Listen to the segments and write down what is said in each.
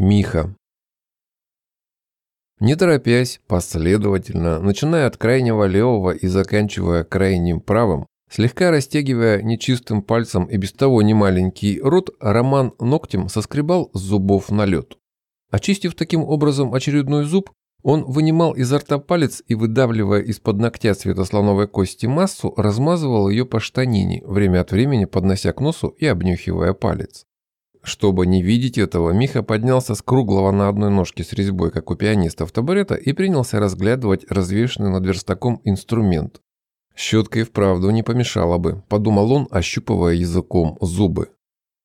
Миха. Не торопясь, последовательно, начиная от крайнего левого и заканчивая крайним правым, слегка растягивая нечистым пальцем и без того немаленький рот, Роман ногтем соскребал с зубов на лед. Очистив таким образом очередной зуб, он вынимал изо рта палец и, выдавливая из-под ногтя цвета кости массу, размазывал ее по штанине, время от времени поднося к носу и обнюхивая палец. Чтобы не видеть этого, Миха поднялся с круглого на одной ножке с резьбой, как у пианистов табурета, и принялся разглядывать развешенный над верстаком инструмент. Щетка и вправду не помешала бы, подумал он, ощупывая языком зубы.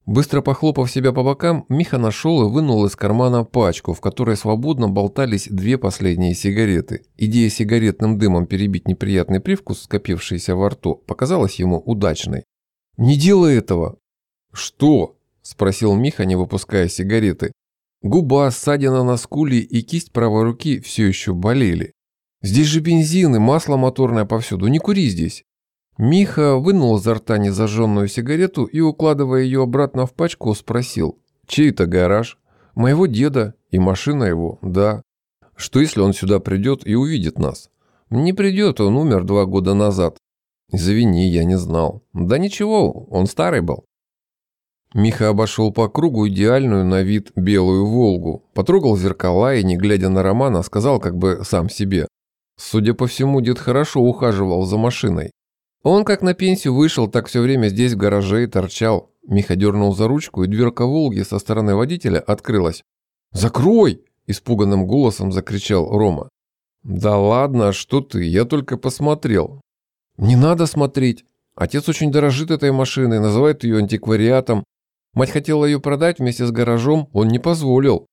Быстро похлопав себя по бокам, Миха нашел и вынул из кармана пачку, в которой свободно болтались две последние сигареты. Идея сигаретным дымом перебить неприятный привкус, скопившийся во рту, показалась ему удачной. «Не делай этого!» «Что?» – спросил Миха, не выпуская сигареты. Губа, ссадина на скуле и кисть правой руки все еще болели. «Здесь же бензин и масло моторное повсюду, не кури здесь!» Миха вынул изо рта незажженную сигарету и, укладывая ее обратно в пачку, спросил. «Чей это гараж?» «Моего деда. И машина его, да. Что если он сюда придет и увидит нас?» «Не придет, он умер два года назад». «Извини, я не знал». «Да ничего, он старый был». Миха обошел по кругу идеальную на вид белую «Волгу», потрогал зеркала и, не глядя на Романа, сказал как бы сам себе. Судя по всему, дед хорошо ухаживал за машиной. Он как на пенсию вышел, так все время здесь в гараже и торчал. Миха дернул за ручку, и дверка «Волги» со стороны водителя открылась. «Закрой!» – испуганным голосом закричал Рома. «Да ладно, что ты, я только посмотрел». «Не надо смотреть. Отец очень дорожит этой машиной, называет ее антиквариатом. Мать хотела ее продать вместе с гаражом, он не позволил.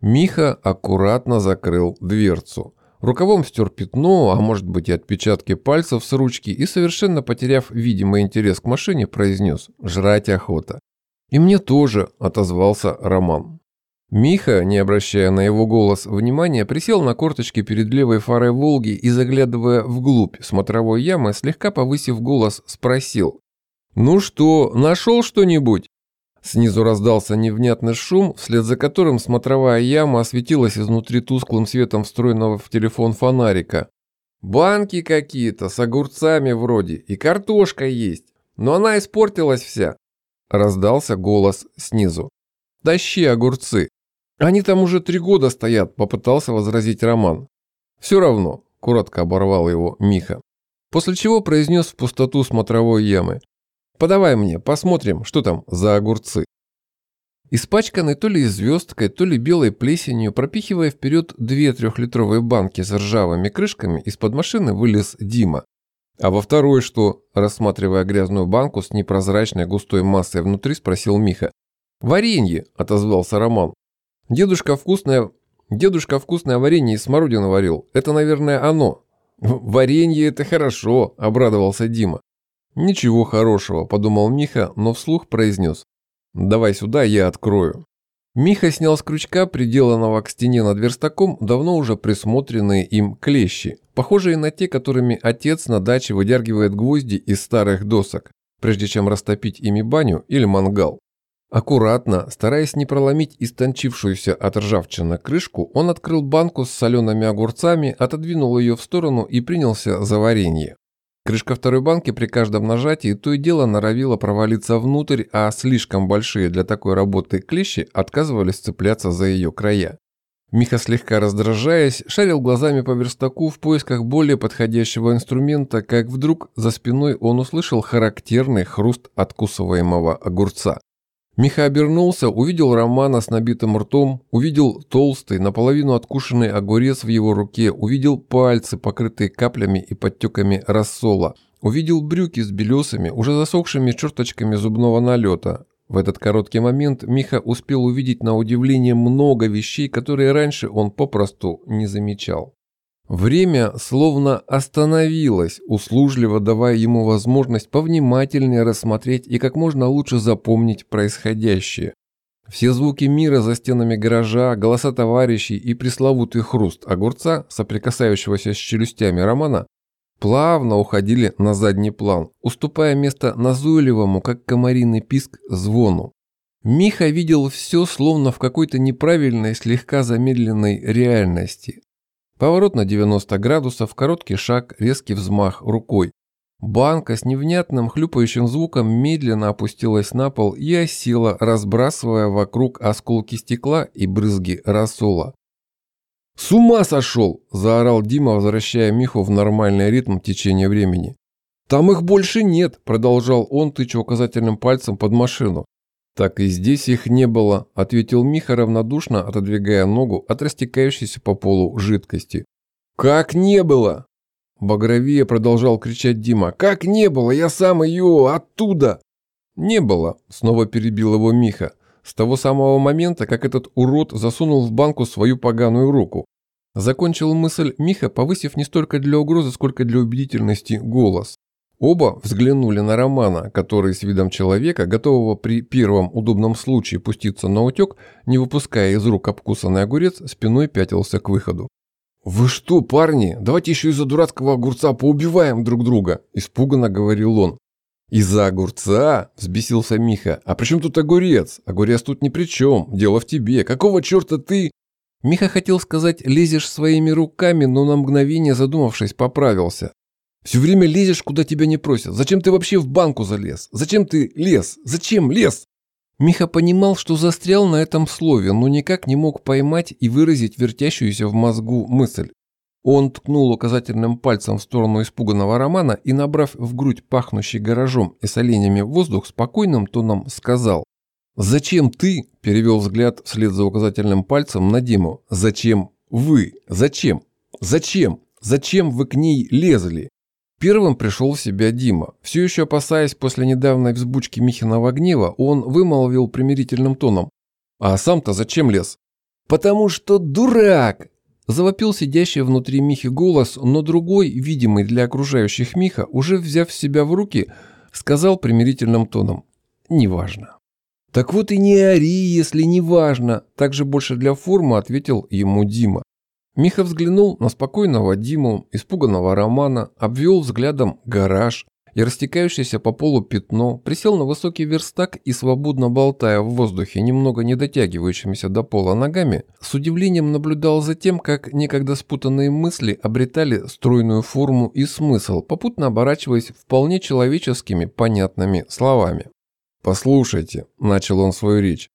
Миха аккуратно закрыл дверцу. Рукавом стер пятно, а может быть и отпечатки пальцев с ручки и, совершенно потеряв видимый интерес к машине, произнес «Жрать охота». «И мне тоже», – отозвался Роман. Миха, не обращая на его голос внимания, присел на корточки перед левой фарой «Волги» и, заглядывая вглубь смотровой ямы, слегка повысив голос, спросил «Ну что, нашел что-нибудь?» Снизу раздался невнятный шум, вслед за которым смотровая яма осветилась изнутри тусклым светом встроенного в телефон фонарика. «Банки какие-то, с огурцами вроде, и картошка есть, но она испортилась вся», – раздался голос снизу. «Тащи огурцы. Они там уже три года стоят», – попытался возразить Роман. «Все равно», – коротко оборвал его Миха. После чего произнес в пустоту смотровой ямы. Подавай мне, посмотрим, что там за огурцы. Испачканный то ли звездкой, то ли белой плесенью, пропихивая вперед две трехлитровые банки с ржавыми крышками, из-под машины вылез Дима. А во второй что, рассматривая грязную банку с непрозрачной густой массой внутри, спросил Миха. «Варенье», — отозвался Роман. «Дедушка вкусное, дедушка вкусное варенье из смородины варил. Это, наверное, оно». «Варенье — это хорошо», — обрадовался Дима. «Ничего хорошего», – подумал Миха, но вслух произнес. «Давай сюда, я открою». Миха снял с крючка, приделанного к стене над верстаком, давно уже присмотренные им клещи, похожие на те, которыми отец на даче выдергивает гвозди из старых досок, прежде чем растопить ими баню или мангал. Аккуратно, стараясь не проломить истончившуюся от ржавчины крышку, он открыл банку с солеными огурцами, отодвинул ее в сторону и принялся за варенье. Крышка второй банки при каждом нажатии то и дело норовила провалиться внутрь, а слишком большие для такой работы клещи отказывались цепляться за ее края. Миха, слегка раздражаясь, шарил глазами по верстаку в поисках более подходящего инструмента, как вдруг за спиной он услышал характерный хруст откусываемого огурца. Миха обернулся, увидел Романа с набитым ртом, увидел толстый, наполовину откушенный огурец в его руке, увидел пальцы, покрытые каплями и подтеками рассола, увидел брюки с белесами, уже засохшими черточками зубного налета. В этот короткий момент Миха успел увидеть на удивление много вещей, которые раньше он попросту не замечал. Время словно остановилось, услужливо давая ему возможность повнимательнее рассмотреть и как можно лучше запомнить происходящее. Все звуки мира за стенами гаража, голоса товарищей и пресловутый хруст огурца, соприкасающегося с челюстями Романа, плавно уходили на задний план, уступая место назойливому, как комариный писк, звону. Миха видел все словно в какой-то неправильной, слегка замедленной реальности. Поворот на 90 градусов, короткий шаг, резкий взмах рукой. Банка с невнятным хлюпающим звуком медленно опустилась на пол и осела, разбрасывая вокруг осколки стекла и брызги рассола. «С ума сошел!» – заорал Дима, возвращая Миху в нормальный ритм течения времени. «Там их больше нет!» – продолжал он, тыча указательным пальцем под машину. «Так и здесь их не было», – ответил Миха равнодушно, отодвигая ногу от растекающейся по полу жидкости. «Как не было?» Багровее продолжал кричать Дима. «Как не было? Я сам ее оттуда!» «Не было», – снова перебил его Миха. С того самого момента, как этот урод засунул в банку свою поганую руку. Закончил мысль Миха, повысив не столько для угрозы, сколько для убедительности голос. Оба взглянули на Романа, который с видом человека, готового при первом удобном случае пуститься на утек, не выпуская из рук обкусанный огурец, спиной пятился к выходу. «Вы что, парни, давайте еще из-за дурацкого огурца поубиваем друг друга», – испуганно говорил он. «Из-за огурца?» – взбесился Миха. «А при чем тут огурец? Огурец тут ни при чем. Дело в тебе. Какого черта ты...» Миха хотел сказать «лезешь своими руками», но на мгновение задумавшись, поправился. «Все время лезешь, куда тебя не просят. Зачем ты вообще в банку залез? Зачем ты лез? Зачем лез?» Миха понимал, что застрял на этом слове, но никак не мог поймать и выразить вертящуюся в мозгу мысль. Он ткнул указательным пальцем в сторону испуганного Романа и, набрав в грудь пахнущий гаражом и соленьями воздух, спокойным тоном сказал. «Зачем ты?» – перевел взгляд вслед за указательным пальцем на Диму. «Зачем вы? Зачем? Зачем? Зачем вы к ней лезли?» Первым пришел в себя Дима. Все еще опасаясь после недавней взбучки Михиного гнева, он вымолвил примирительным тоном. «А сам-то зачем лез?» «Потому что дурак!» Завопил сидящий внутри Михи голос, но другой, видимый для окружающих Миха, уже взяв себя в руки, сказал примирительным тоном «Неважно». «Так вот и не ори, если не важно», также больше для формы ответил ему Дима. Миха взглянул на спокойного Диму, испуганного Романа, обвел взглядом гараж, и растекающееся по полу пятно, присел на высокий верстак и, свободно болтая в воздухе, немного не дотягивающимися до пола ногами, с удивлением наблюдал за тем, как некогда спутанные мысли обретали стройную форму и смысл, попутно оборачиваясь вполне человеческими, понятными словами. «Послушайте», – начал он свою речь,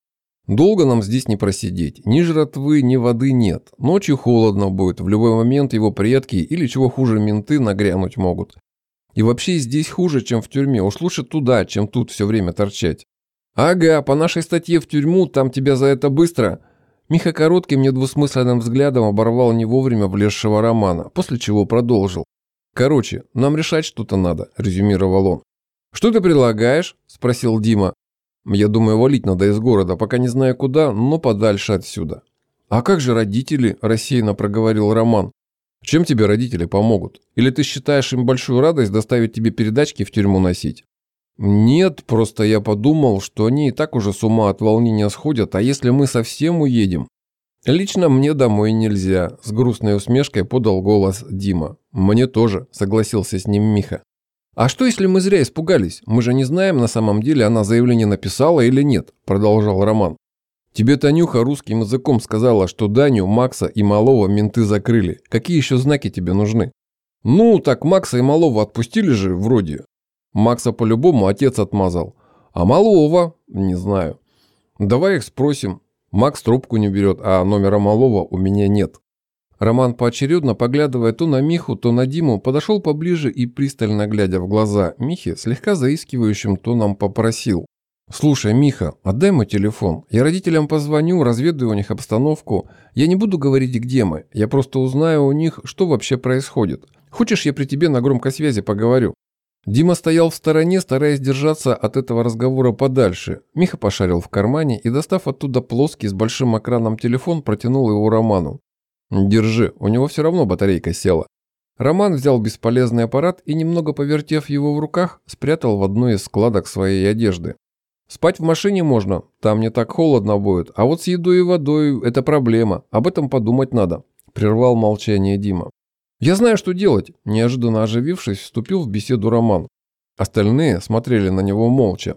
Долго нам здесь не просидеть. Ни жратвы, ни воды нет. Ночью холодно будет. В любой момент его предки или, чего хуже, менты нагрянуть могут. И вообще здесь хуже, чем в тюрьме. Уж лучше туда, чем тут все время торчать. Ага, по нашей статье в тюрьму, там тебя за это быстро. Миха коротким недвусмысленным взглядом оборвал не вовремя влезшего романа, после чего продолжил. Короче, нам решать что-то надо, резюмировал он. Что ты предлагаешь? Спросил Дима. Я думаю, валить надо из города, пока не знаю куда, но подальше отсюда. А как же родители? Рассеянно проговорил Роман. Чем тебе родители помогут? Или ты считаешь им большую радость доставить тебе передачки в тюрьму носить? Нет, просто я подумал, что они и так уже с ума от волнения сходят, а если мы совсем уедем? Лично мне домой нельзя, с грустной усмешкой подал голос Дима. Мне тоже, согласился с ним Миха. А что, если мы зря испугались? Мы же не знаем, на самом деле она заявление написала или нет, продолжал Роман. Тебе Танюха русским языком сказала, что Даню, Макса и Малова менты закрыли. Какие еще знаки тебе нужны? Ну, так Макса и Малова отпустили же, вроде. Макса по-любому отец отмазал. А Малова? Не знаю. Давай их спросим. Макс трубку не берет, а номера Малова у меня нет. Роман поочередно, поглядывая то на Миху, то на Диму, подошел поближе и, пристально глядя в глаза Михи, слегка заискивающим тоном попросил. «Слушай, Миха, отдай мой телефон. Я родителям позвоню, разведаю у них обстановку. Я не буду говорить, где мы. Я просто узнаю у них, что вообще происходит. Хочешь, я при тебе на громкой связи поговорю?» Дима стоял в стороне, стараясь держаться от этого разговора подальше. Миха пошарил в кармане и, достав оттуда плоский с большим экраном телефон, протянул его Роману. «Держи, у него все равно батарейка села». Роман взял бесполезный аппарат и, немного повертев его в руках, спрятал в одной из складок своей одежды. Спать в машине можно, там не так холодно будет, а вот с едой и водой – это проблема, об этом подумать надо», – прервал молчание Дима. «Я знаю, что делать», – неожиданно оживившись, вступил в беседу Роман. Остальные смотрели на него молча.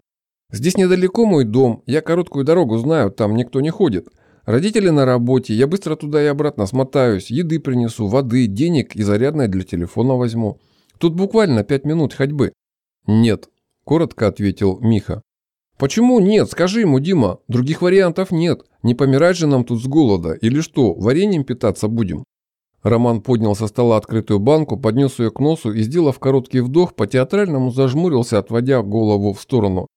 Здесь недалеко мой дом, я короткую дорогу знаю, там никто не ходит. Родители на работе, я быстро туда и обратно смотаюсь, еды принесу, воды, денег и зарядное для телефона возьму. Тут буквально пять минут ходьбы». «Нет», – коротко ответил Миха. «Почему нет? Скажи ему, Дима. Других вариантов нет. Не помирать же нам тут с голода. Или что, вареньем питаться будем?» Роман поднял со стола открытую банку, поднес ее к носу и, сделав короткий вдох, по-театральному зажмурился, отводя голову в сторону.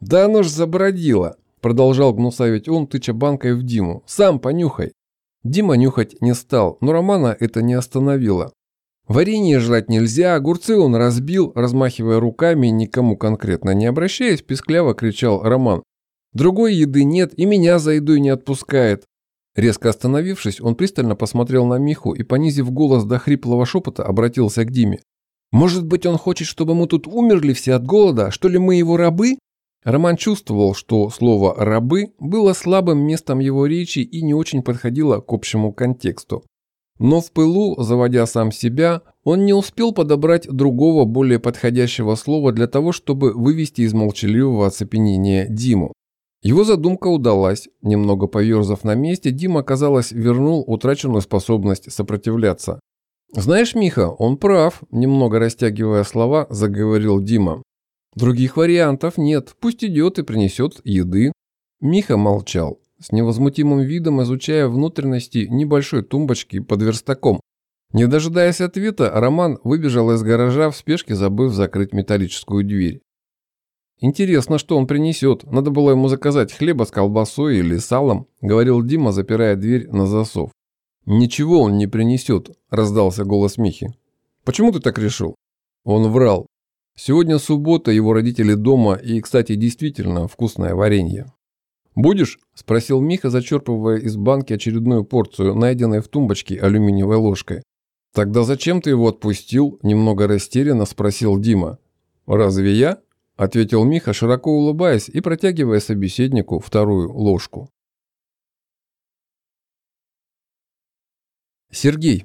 «Да оно ж забродило!» – продолжал гнусавить он, тыча банкой в Диму. «Сам понюхай!» Дима нюхать не стал, но Романа это не остановило. Варенье жрать нельзя, огурцы он разбил, размахивая руками, никому конкретно не обращаясь, пискляво кричал Роман. «Другой еды нет и меня за едой не отпускает!» Резко остановившись, он пристально посмотрел на Миху и, понизив голос до хриплого шепота, обратился к Диме. «Может быть, он хочет, чтобы мы тут умерли все от голода? Что ли мы его рабы?» Роман чувствовал, что слово «рабы» было слабым местом его речи и не очень подходило к общему контексту. Но в пылу, заводя сам себя, он не успел подобрать другого, более подходящего слова для того, чтобы вывести из молчаливого оцепенения Диму. Его задумка удалась. Немного поверзав на месте, Дима, казалось, вернул утраченную способность сопротивляться. «Знаешь, Миха, он прав», – немного растягивая слова, заговорил Дима. Других вариантов нет, пусть идет и принесет еды. Миха молчал, с невозмутимым видом изучая внутренности небольшой тумбочки под верстаком. Не дожидаясь ответа, Роман выбежал из гаража в спешке, забыв закрыть металлическую дверь. «Интересно, что он принесет. Надо было ему заказать хлеба с колбасой или салом», — говорил Дима, запирая дверь на засов. «Ничего он не принесет», — раздался голос Михи. «Почему ты так решил?» Он врал. Сегодня суббота, его родители дома и, кстати, действительно вкусное варенье. «Будешь?» – спросил Миха, зачерпывая из банки очередную порцию, найденной в тумбочке алюминиевой ложкой. «Тогда зачем ты его отпустил?» – немного растерянно спросил Дима. «Разве я?» – ответил Миха, широко улыбаясь и протягивая собеседнику вторую ложку. Сергей.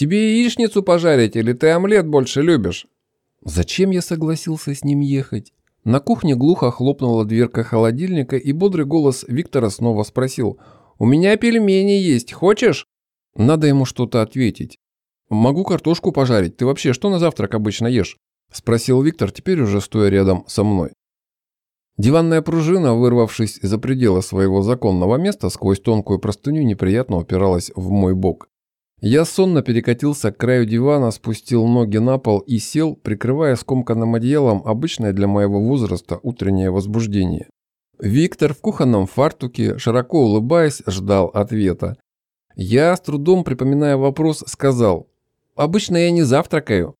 «Тебе яичницу пожарить или ты омлет больше любишь?» Зачем я согласился с ним ехать? На кухне глухо хлопнула дверка холодильника, и бодрый голос Виктора снова спросил. «У меня пельмени есть, хочешь?» Надо ему что-то ответить. «Могу картошку пожарить. Ты вообще что на завтрак обычно ешь?» Спросил Виктор, теперь уже стоя рядом со мной. Диванная пружина, вырвавшись за пределы своего законного места, сквозь тонкую простыню неприятно упиралась в мой бок. Я сонно перекатился к краю дивана, спустил ноги на пол и сел, прикрывая скомканным одеялом обычное для моего возраста утреннее возбуждение. Виктор в кухонном фартуке, широко улыбаясь, ждал ответа. Я, с трудом припоминая вопрос, сказал, «Обычно я не завтракаю».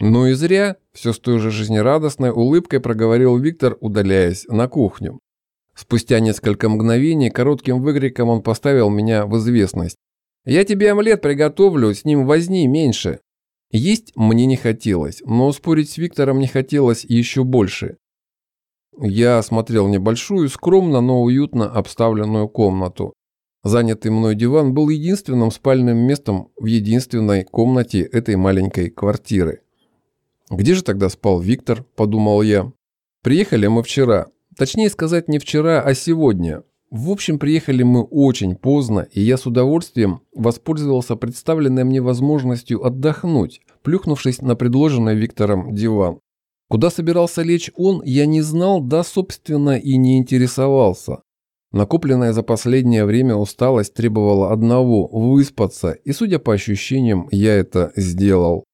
«Ну и зря», – все с той же жизнерадостной улыбкой проговорил Виктор, удаляясь на кухню. Спустя несколько мгновений коротким выкриком он поставил меня в известность. Я тебе омлет приготовлю, с ним возни меньше. Есть мне не хотелось, но спорить с Виктором не хотелось еще больше. Я осмотрел небольшую, скромно, но уютно обставленную комнату. Занятый мной диван был единственным спальным местом в единственной комнате этой маленькой квартиры. «Где же тогда спал Виктор?» – подумал я. «Приехали мы вчера. Точнее сказать, не вчера, а сегодня. В общем, приехали мы очень поздно, и я с удовольствием воспользовался представленной мне возможностью отдохнуть, плюхнувшись на предложенный Виктором диван. Куда собирался лечь он, я не знал, да, собственно, и не интересовался. Накопленная за последнее время усталость требовала одного – выспаться, и, судя по ощущениям, я это сделал.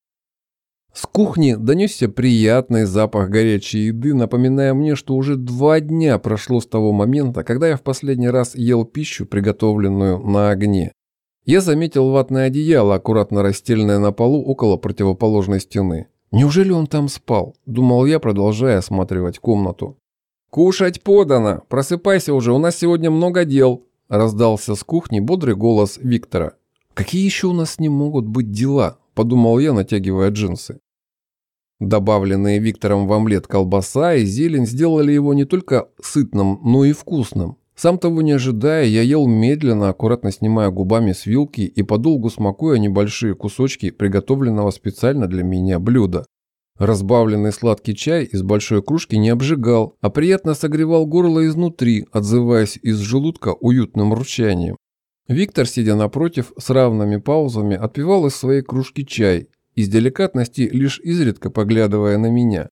С кухни донесся приятный запах горячей еды, напоминая мне, что уже два дня прошло с того момента, когда я в последний раз ел пищу, приготовленную на огне. Я заметил ватное одеяло, аккуратно расстеленное на полу около противоположной стены. Неужели он там спал? Думал я, продолжая осматривать комнату. «Кушать подано! Просыпайся уже, у нас сегодня много дел!» Раздался с кухни бодрый голос Виктора. «Какие еще у нас не могут быть дела?» Подумал я, натягивая джинсы. Добавленные Виктором в омлет колбаса и зелень сделали его не только сытным, но и вкусным. Сам того не ожидая, я ел медленно, аккуратно снимая губами с вилки и подолгу смакуя небольшие кусочки приготовленного специально для меня блюда. Разбавленный сладкий чай из большой кружки не обжигал, а приятно согревал горло изнутри, отзываясь из желудка уютным ручанием. Виктор, сидя напротив, с равными паузами отпивал из своей кружки чай, из деликатности лишь изредка поглядывая на меня.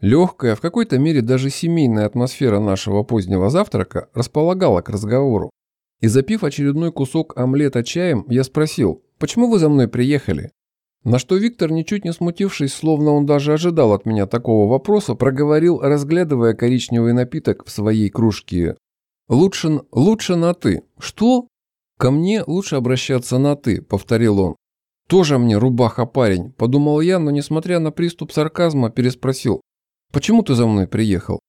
Легкая, в какой-то мере даже семейная атмосфера нашего позднего завтрака располагала к разговору. И запив очередной кусок омлета чаем, я спросил, почему вы за мной приехали? На что Виктор, ничуть не смутившись, словно он даже ожидал от меня такого вопроса, проговорил, разглядывая коричневый напиток в своей кружке. «Лучше, лучше на «ты». Что?» «Ко мне лучше обращаться на «ты», — повторил он. «Тоже мне рубаха парень», — подумал я, но, несмотря на приступ сарказма, переспросил. «Почему ты за мной приехал?»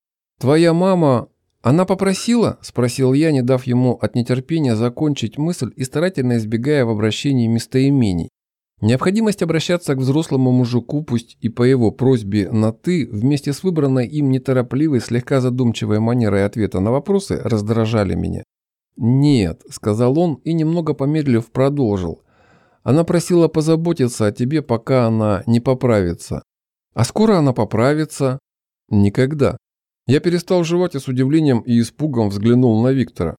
«Твоя мама...» «Она попросила?» – спросил я, не дав ему от нетерпения закончить мысль и старательно избегая в обращении местоимений. Необходимость обращаться к взрослому мужику, пусть и по его просьбе на «ты», вместе с выбранной им неторопливой, слегка задумчивой манерой ответа на вопросы, раздражали меня. «Нет», – сказал он и, немного помедлив, продолжил. «Она просила позаботиться о тебе, пока она не поправится». «А скоро она поправится?» «Никогда». Я перестал жевать и с удивлением и испугом взглянул на Виктора.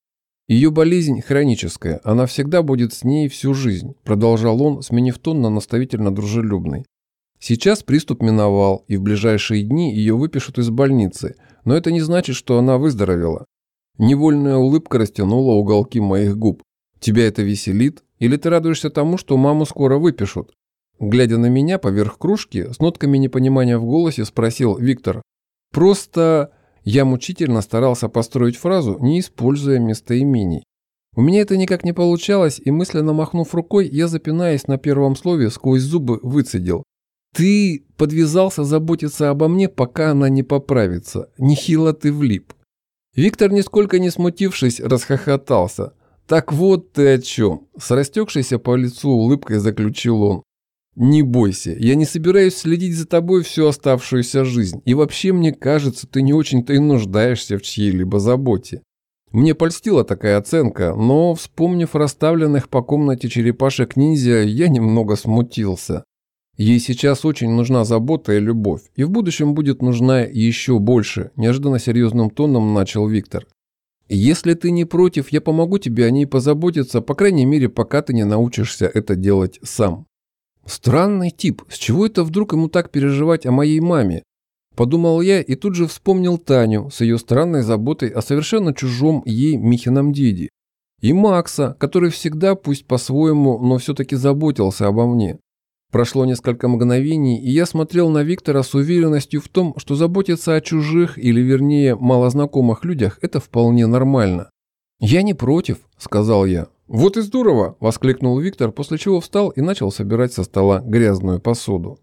Ее болезнь хроническая, она всегда будет с ней всю жизнь, продолжал он, сменив тон на наставительно дружелюбный. Сейчас приступ миновал, и в ближайшие дни ее выпишут из больницы, но это не значит, что она выздоровела. Невольная улыбка растянула уголки моих губ. Тебя это веселит? Или ты радуешься тому, что маму скоро выпишут? Глядя на меня поверх кружки, с нотками непонимания в голосе спросил Виктор. Просто я мучительно старался построить фразу, не используя местоимений. У меня это никак не получалось, и мысленно махнув рукой, я, запинаясь на первом слове, сквозь зубы выцедил. «Ты подвязался заботиться обо мне, пока она не поправится. Нехило ты влип». Виктор, нисколько не смутившись, расхохотался. «Так вот ты о чем!» С растекшейся по лицу улыбкой заключил он. «Не бойся, я не собираюсь следить за тобой всю оставшуюся жизнь, и вообще мне кажется, ты не очень-то и нуждаешься в чьей-либо заботе». Мне польстила такая оценка, но, вспомнив расставленных по комнате черепашек-ниндзя, я немного смутился. Ей сейчас очень нужна забота и любовь, и в будущем будет нужна еще больше, неожиданно серьезным тоном начал Виктор. Если ты не против, я помогу тебе о ней позаботиться, по крайней мере, пока ты не научишься это делать сам. Странный тип, с чего это вдруг ему так переживать о моей маме? Подумал я и тут же вспомнил Таню с ее странной заботой о совершенно чужом ей Михином деде. И Макса, который всегда, пусть по-своему, но все-таки заботился обо мне. Прошло несколько мгновений, и я смотрел на Виктора с уверенностью в том, что заботиться о чужих, или вернее, малознакомых людях – это вполне нормально. «Я не против», – сказал я. «Вот и здорово!» – воскликнул Виктор, после чего встал и начал собирать со стола грязную посуду.